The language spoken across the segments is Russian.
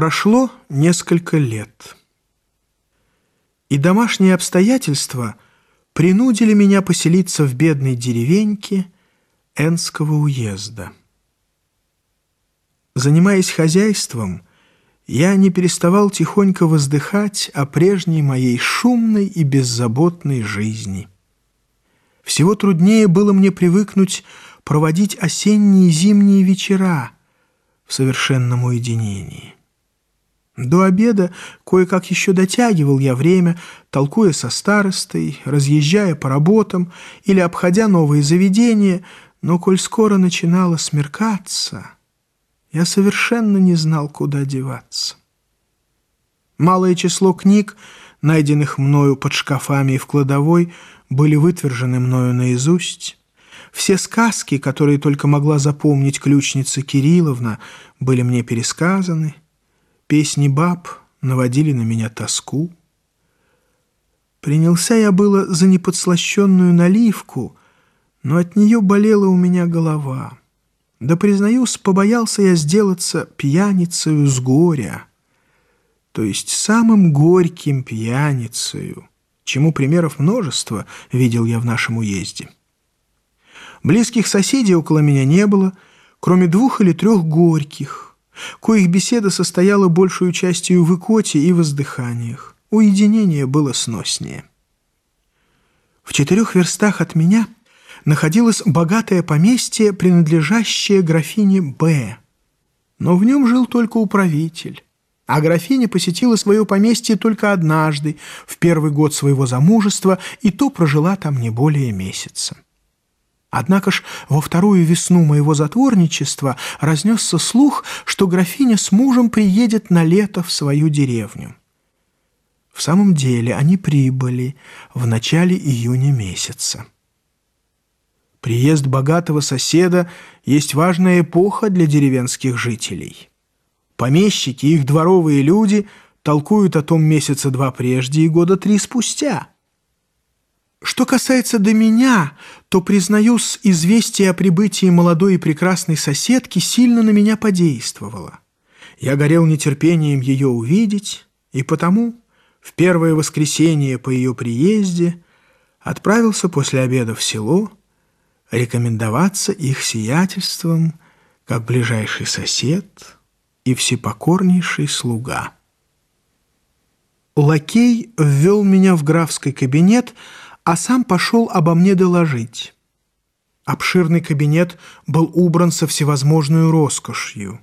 Прошло несколько лет. И домашние обстоятельства принудили меня поселиться в бедной деревеньке Энского уезда. Занимаясь хозяйством, я не переставал тихонько воздыхать о прежней моей шумной и беззаботной жизни. Всего труднее было мне привыкнуть проводить осенние и зимние вечера в совершенном уединении. До обеда кое-как еще дотягивал я время, толкуя со старостой, разъезжая по работам или обходя новые заведения, но коль скоро начинало смеркаться, я совершенно не знал, куда деваться. Малое число книг, найденных мною под шкафами и в кладовой, были вытвержены мною наизусть. Все сказки, которые только могла запомнить ключница Кирилловна, были мне пересказаны — Песни баб наводили на меня тоску. Принялся я было за неподслащенную наливку, но от нее болела у меня голова. Да, признаюсь, побоялся я сделаться пьяницею с горя, то есть самым горьким пьяницею, чему примеров множество видел я в нашем уезде. Близких соседей около меня не было, кроме двух или трех горьких, коих беседа состояла большую частью в икоте и воздыханиях. Уединение было сноснее. В четырех верстах от меня находилось богатое поместье, принадлежащее графине Б. Но в нем жил только управитель. А графиня посетила свое поместье только однажды, в первый год своего замужества, и то прожила там не более месяца. Однако ж во вторую весну моего затворничества разнесся слух, что графиня с мужем приедет на лето в свою деревню. В самом деле они прибыли в начале июня месяца. Приезд богатого соседа есть важная эпоха для деревенских жителей. Помещики и их дворовые люди толкуют о том месяца два прежде и года три спустя – что касается до меня, то, признаюсь, известие о прибытии молодой и прекрасной соседки сильно на меня подействовало. Я горел нетерпением ее увидеть, и потому в первое воскресенье по ее приезде отправился после обеда в село рекомендоваться их сиятельством как ближайший сосед и всепокорнейший слуга. Лакей ввел меня в графский кабинет, а сам пошел обо мне доложить. Обширный кабинет был убран со всевозможной роскошью.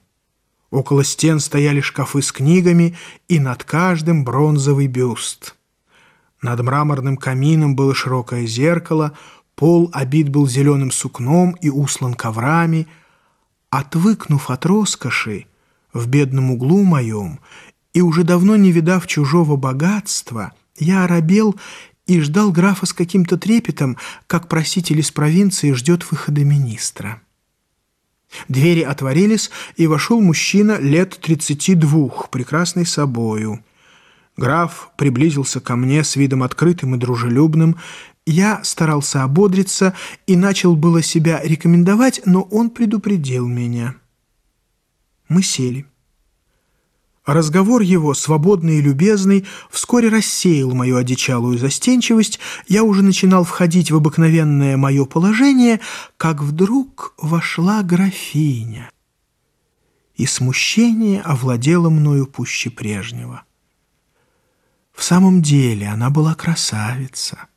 Около стен стояли шкафы с книгами, и над каждым бронзовый бюст. Над мраморным камином было широкое зеркало, пол обит был зеленым сукном и услан коврами. Отвыкнув от роскоши, в бедном углу моем, и уже давно не видав чужого богатства, я оробел и ждал графа с каким-то трепетом, как проситель из провинции ждет выхода министра. Двери отворились, и вошел мужчина лет тридцати двух, прекрасный собою. Граф приблизился ко мне с видом открытым и дружелюбным. Я старался ободриться и начал было себя рекомендовать, но он предупредил меня. Мы сели. Разговор его, свободный и любезный, вскоре рассеял мою одичалую застенчивость, я уже начинал входить в обыкновенное мое положение, как вдруг вошла графиня, и смущение овладело мною пуще прежнего. В самом деле она была красавица.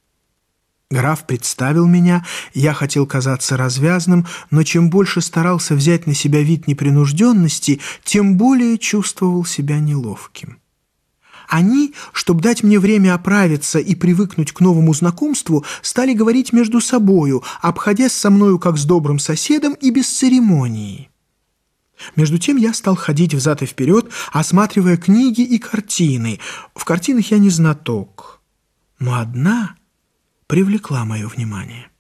Граф представил меня, я хотел казаться развязным, но чем больше старался взять на себя вид непринужденности, тем более чувствовал себя неловким. Они, чтобы дать мне время оправиться и привыкнуть к новому знакомству, стали говорить между собою, обходясь со мною как с добрым соседом и без церемонии. Между тем я стал ходить взад и вперед, осматривая книги и картины. В картинах я не знаток. Но одна привлекла мое внимание.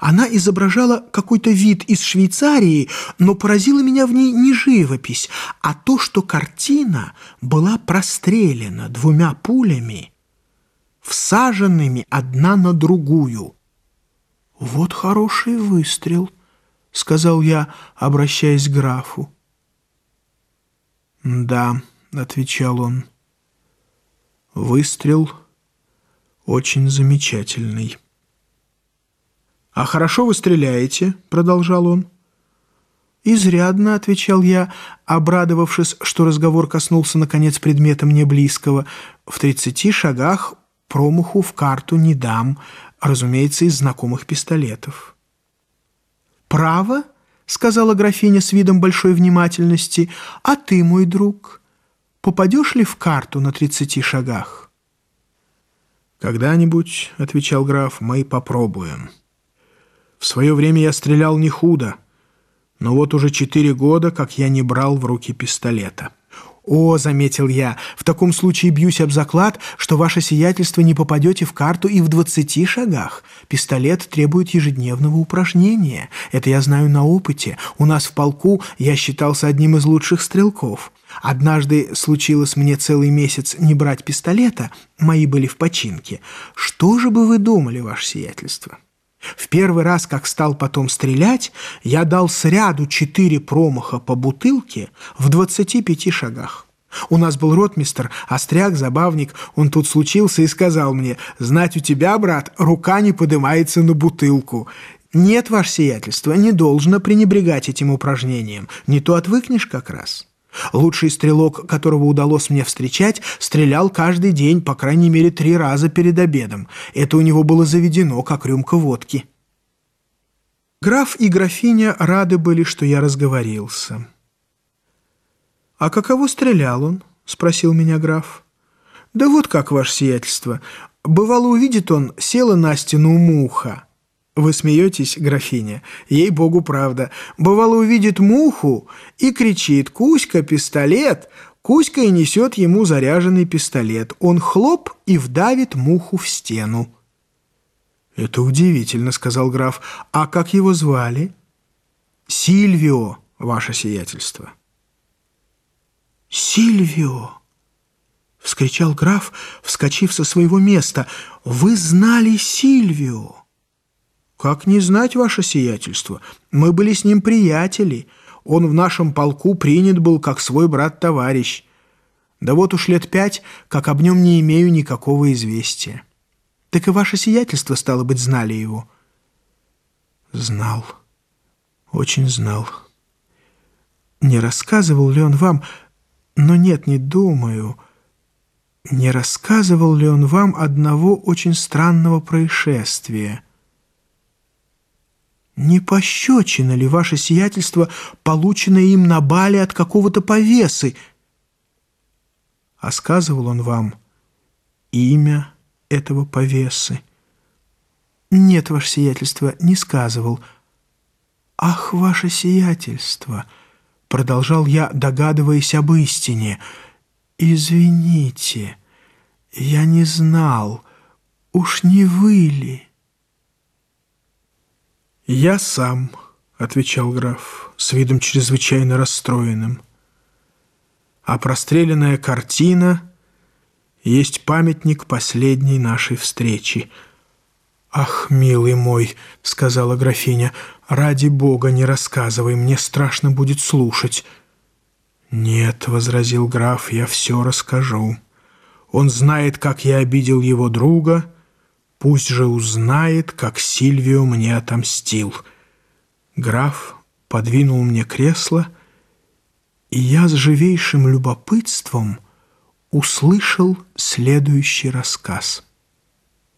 Она изображала какой-то вид из Швейцарии, но поразила меня в ней не живопись, а то, что картина была прострелена двумя пулями, всаженными одна на другую. «Вот хороший выстрел», — сказал я, обращаясь к графу. «Да, отвечал он. Выстрел очень замечательный. «А хорошо вы стреляете?» — продолжал он. «Изрядно», — отвечал я, обрадовавшись, что разговор коснулся, наконец, предмета мне близкого. «В тридцати шагах промаху в карту не дам, разумеется, из знакомых пистолетов». «Право?» — сказала графиня с видом большой внимательности. «А ты, мой друг, попадешь ли в карту на тридцати шагах?» «Когда-нибудь», — отвечал граф, — «мы попробуем». В свое время я стрелял не худо, но вот уже четыре года, как я не брал в руки пистолета. «О, — заметил я, — в таком случае бьюсь об заклад, что ваше сиятельство не попадете в карту и в двадцати шагах. Пистолет требует ежедневного упражнения. Это я знаю на опыте. У нас в полку я считался одним из лучших стрелков. Однажды случилось мне целый месяц не брать пистолета, мои были в починке. Что же бы вы думали, ваше сиятельство?» В первый раз, как стал потом стрелять, я дал сряду четыре промаха по бутылке в 25 шагах. У нас был ротмистер, остряк, забавник, он тут случился и сказал мне, «Знать у тебя, брат, рука не поднимается на бутылку». Нет, ваше сиятельство, не должно пренебрегать этим упражнением, не то отвыкнешь как раз». Лучший стрелок, которого удалось мне встречать, стрелял каждый день, по крайней мере, три раза перед обедом. Это у него было заведено, как рюмка водки. Граф и графиня рады были, что я разговорился. «А каково стрелял он?» — спросил меня граф. «Да вот как, ваше сиятельство. Бывало, увидит он, села на стену муха». Вы смеетесь, графиня? Ей-богу, правда. Бывало, увидит муху и кричит «Кузька, пистолет!» Кузька и несет ему заряженный пистолет. Он хлоп и вдавит муху в стену. «Это удивительно», — сказал граф. «А как его звали?» «Сильвио, ваше сиятельство». «Сильвио!» — вскричал граф, вскочив со своего места. «Вы знали Сильвио!» «Как не знать ваше сиятельство? Мы были с ним приятели. Он в нашем полку принят был как свой брат-товарищ. Да вот уж лет пять, как об нем не имею никакого известия. Так и ваше сиятельство, стало быть, знали его». «Знал, очень знал. Не рассказывал ли он вам, но нет, не думаю, не рассказывал ли он вам одного очень странного происшествия?» Не пощечина ли ваше сиятельство, полученное им на бале от какого-то повесы? А сказывал он вам имя этого повесы? Нет, ваше сиятельство, не сказывал. Ах, ваше сиятельство, продолжал я, догадываясь об истине. Извините, я не знал, уж не вы ли? «Я сам», — отвечал граф, с видом чрезвычайно расстроенным. «А простреленная картина есть памятник последней нашей встречи». «Ах, милый мой», — сказала графиня, — «ради бога не рассказывай, мне страшно будет слушать». «Нет», — возразил граф, — «я все расскажу. Он знает, как я обидел его друга» Пусть же узнает, как Сильвио мне отомстил. Граф подвинул мне кресло, и я с живейшим любопытством услышал следующий рассказ —